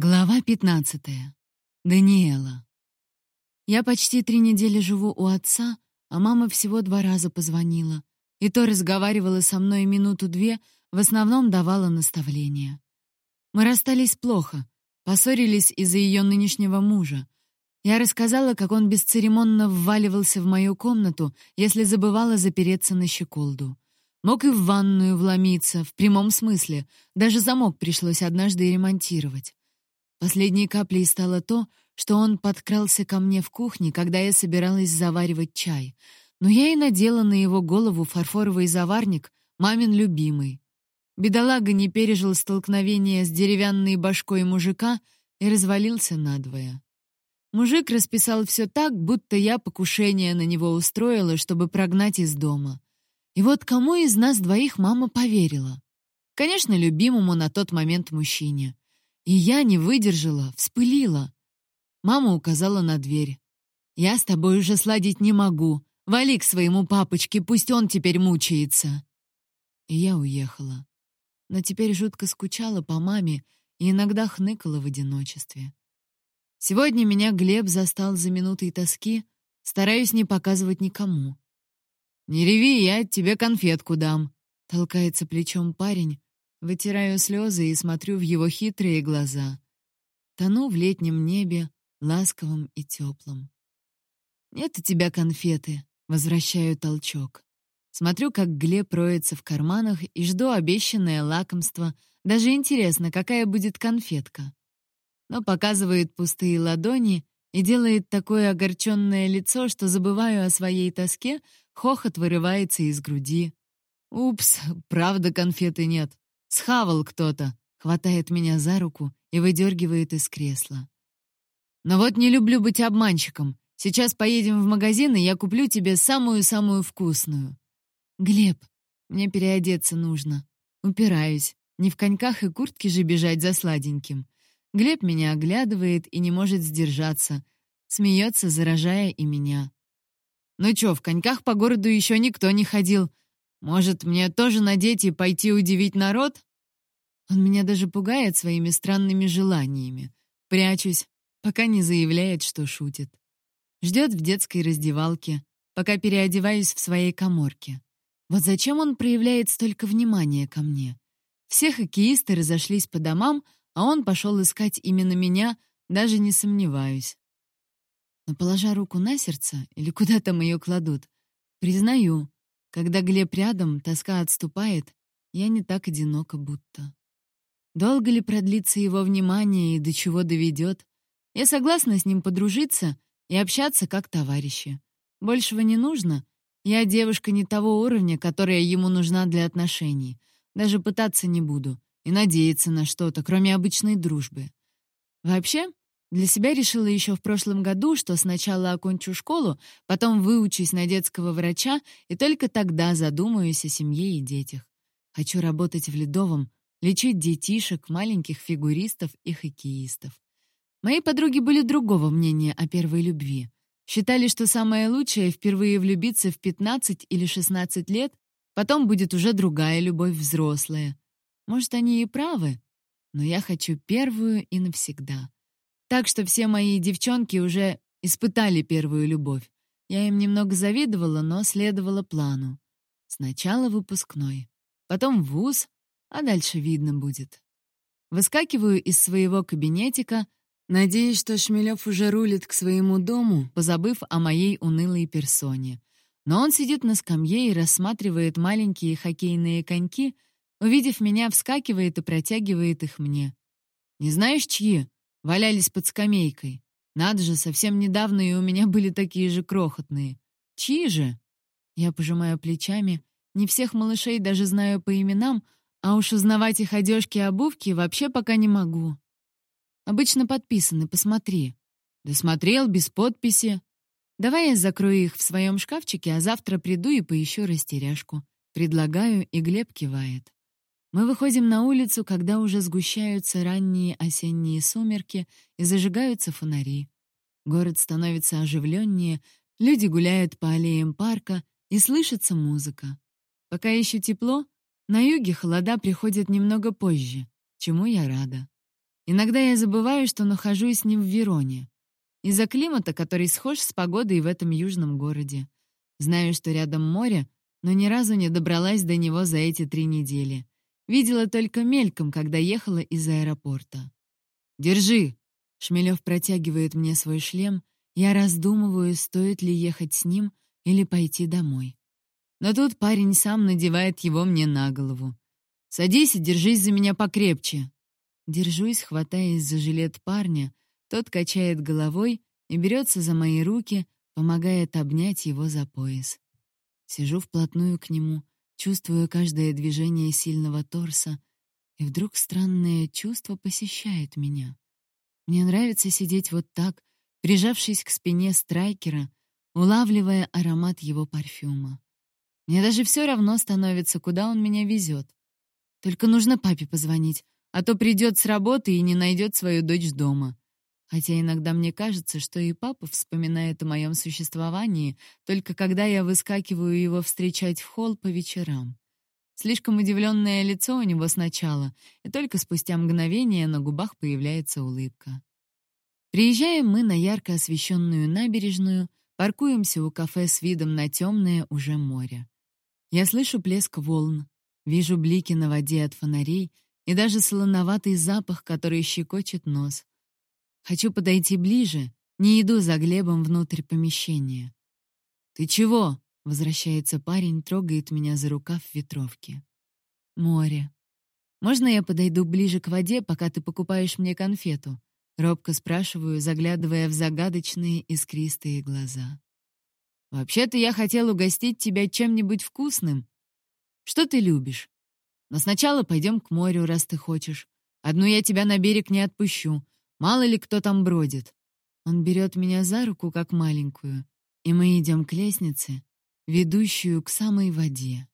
Глава 15. Даниэла. Я почти три недели живу у отца, а мама всего два раза позвонила. И то разговаривала со мной минуту-две, в основном давала наставления. Мы расстались плохо, поссорились из-за ее нынешнего мужа. Я рассказала, как он бесцеремонно вваливался в мою комнату, если забывала запереться на щеколду. Мог и в ванную вломиться, в прямом смысле. Даже замок пришлось однажды ремонтировать. Последней каплей стало то, что он подкрался ко мне в кухне, когда я собиралась заваривать чай. Но я и надела на его голову фарфоровый заварник, мамин любимый. Бедолага не пережил столкновения с деревянной башкой мужика и развалился надвое. Мужик расписал все так, будто я покушение на него устроила, чтобы прогнать из дома. И вот кому из нас двоих мама поверила? Конечно, любимому на тот момент мужчине. И я не выдержала, вспылила. Мама указала на дверь. «Я с тобой уже сладить не могу. Вали к своему папочке, пусть он теперь мучается». И я уехала. Но теперь жутко скучала по маме и иногда хныкала в одиночестве. Сегодня меня Глеб застал за минутой тоски, стараюсь не показывать никому. «Не реви, я тебе конфетку дам», — толкается плечом парень, Вытираю слезы и смотрю в его хитрые глаза. Тону в летнем небе, ласковом и теплом. «Нет у тебя конфеты», — возвращаю толчок. Смотрю, как Глеб роется в карманах и жду обещанное лакомство. Даже интересно, какая будет конфетка. Но показывает пустые ладони и делает такое огорченное лицо, что забываю о своей тоске, хохот вырывается из груди. «Упс, правда конфеты нет. Схавал кто-то, хватает меня за руку и выдергивает из кресла. Но вот не люблю быть обманщиком. Сейчас поедем в магазин, и я куплю тебе самую-самую вкусную. Глеб, мне переодеться нужно. Упираюсь. Не в коньках и куртке же бежать за сладеньким. Глеб меня оглядывает и не может сдержаться. Смеется, заражая и меня. «Ну чё, в коньках по городу еще никто не ходил. Может, мне тоже надеть и пойти удивить народ? Он меня даже пугает своими странными желаниями. Прячусь, пока не заявляет, что шутит. Ждет в детской раздевалке, пока переодеваюсь в своей коморке. Вот зачем он проявляет столько внимания ко мне? Все хоккеисты разошлись по домам, а он пошел искать именно меня, даже не сомневаюсь. Но положа руку на сердце, или куда там ее кладут, признаю, когда Глеб рядом, тоска отступает, я не так одинока будто. Долго ли продлится его внимание и до чего доведет? Я согласна с ним подружиться и общаться как товарищи. Большего не нужно. Я девушка не того уровня, которая ему нужна для отношений. Даже пытаться не буду и надеяться на что-то, кроме обычной дружбы. Вообще, для себя решила еще в прошлом году, что сначала окончу школу, потом выучусь на детского врача и только тогда задумаюсь о семье и детях. Хочу работать в Ледовом, лечить детишек, маленьких фигуристов и хоккеистов. Мои подруги были другого мнения о первой любви. Считали, что самое лучшее — впервые влюбиться в 15 или 16 лет, потом будет уже другая любовь взрослая. Может, они и правы, но я хочу первую и навсегда. Так что все мои девчонки уже испытали первую любовь. Я им немного завидовала, но следовала плану. Сначала выпускной, потом вуз, а дальше видно будет. Выскакиваю из своего кабинетика, надеясь, что Шмелев уже рулит к своему дому, позабыв о моей унылой персоне. Но он сидит на скамье и рассматривает маленькие хоккейные коньки, увидев меня, вскакивает и протягивает их мне. «Не знаешь, чьи?» Валялись под скамейкой. Надо же, совсем недавно и у меня были такие же крохотные. Чьи же? Я пожимаю плечами. Не всех малышей даже знаю по именам, а уж узнавать их одежки и обувки вообще пока не могу. Обычно подписаны, посмотри. Да смотрел, без подписи. Давай я закрою их в своем шкафчике, а завтра приду и поищу растеряшку. Предлагаю, и Глеб кивает. Мы выходим на улицу, когда уже сгущаются ранние осенние сумерки и зажигаются фонари. Город становится оживленнее, люди гуляют по аллеям парка и слышится музыка. Пока еще тепло, на юге холода приходят немного позже, чему я рада. Иногда я забываю, что нахожусь не в Вероне. Из-за климата, который схож с погодой в этом южном городе. Знаю, что рядом море, но ни разу не добралась до него за эти три недели. Видела только мельком, когда ехала из аэропорта. «Держи!» — Шмелев протягивает мне свой шлем. Я раздумываю, стоит ли ехать с ним или пойти домой. Но тут парень сам надевает его мне на голову. «Садись и держись за меня покрепче». Держусь, хватаясь за жилет парня. Тот качает головой и берется за мои руки, помогает обнять его за пояс. Сижу вплотную к нему, чувствую каждое движение сильного торса, и вдруг странное чувство посещает меня. Мне нравится сидеть вот так, прижавшись к спине страйкера, улавливая аромат его парфюма. Мне даже все равно становится, куда он меня везет. Только нужно папе позвонить, а то придет с работы и не найдет свою дочь дома. Хотя иногда мне кажется, что и папа вспоминает о моем существовании, только когда я выскакиваю его встречать в холл по вечерам. Слишком удивленное лицо у него сначала, и только спустя мгновение на губах появляется улыбка. Приезжаем мы на ярко освещенную набережную, паркуемся у кафе с видом на темное уже море. Я слышу плеск волн, вижу блики на воде от фонарей и даже солоноватый запах, который щекочет нос. Хочу подойти ближе, не иду за Глебом внутрь помещения. «Ты чего?» — возвращается парень, трогает меня за рукав в ветровке. «Море. Можно я подойду ближе к воде, пока ты покупаешь мне конфету?» Робко спрашиваю, заглядывая в загадочные искристые глаза. «Вообще-то я хотел угостить тебя чем-нибудь вкусным. Что ты любишь? Но сначала пойдем к морю, раз ты хочешь. Одну я тебя на берег не отпущу. Мало ли кто там бродит». Он берет меня за руку, как маленькую, и мы идем к лестнице, ведущую к самой воде.